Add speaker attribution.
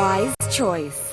Speaker 1: wise choice.